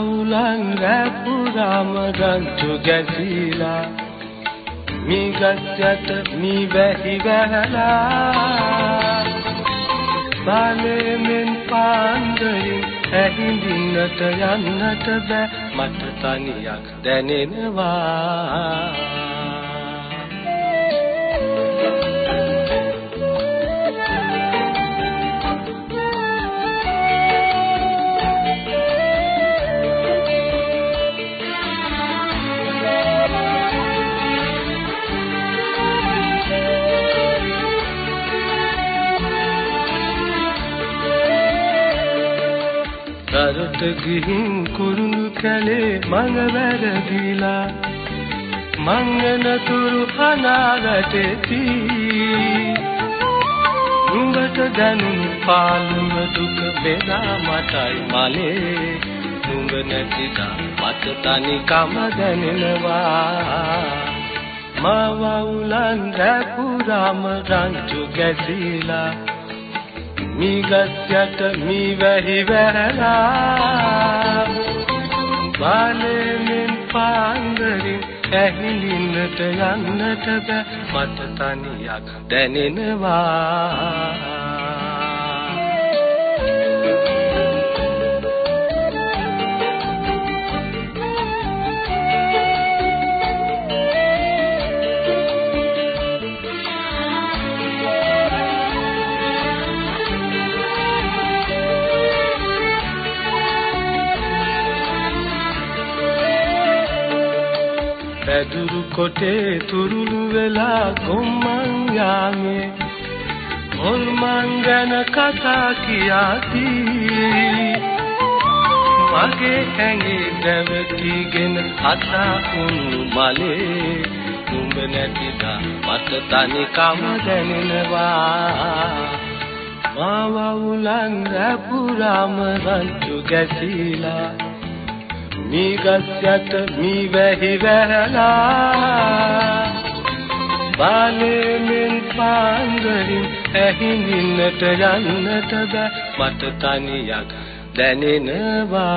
වවුලන් රැපුරාම රංචු ගැසීලා මිගත්යට මී වැහි වැහලා බාලෙමින් පාන්දරින් ඇහිඳින්නට යන්නට බෑ මට තනියක් දැනෙනවා. දරට ගිහින් කුරුළු කැලේ මඟ වැරදිලා මංගනතුරු හනාරටෙති නුඹට දැනුණු පාළුව දුක බෙදා මටයි මලේ. නුඹ නැතිදා මට තනිකම දැනෙනවා. මව උලන් රැපුරාම රංචු ගැසීලා මීගස්යට මී වැහි වැරලා. බාලෙමින් පාන්දරින් ඇහිලින්නට යන්නට බෑ මට තනියක් දැනෙනවා. පැදුරු කොටේ තුරුළු වෙලා ගොම්මන් යාමේ. හොල්මන් ගැන කතා කියාති මගේ ඇඟේ දැවටිගෙන අතා උණු මලේ. නුඹ නැතිදා මට තනිකම දැනෙනවා. මාව උලන් රැපුරාම රංචු ගැසීලා මීගස්යට මී වැහි වැහලා බාලෙමින් පාන්දරින් ඇහිඳින්නට යන්නට බෑ. මට තනියක් දැනෙනවා.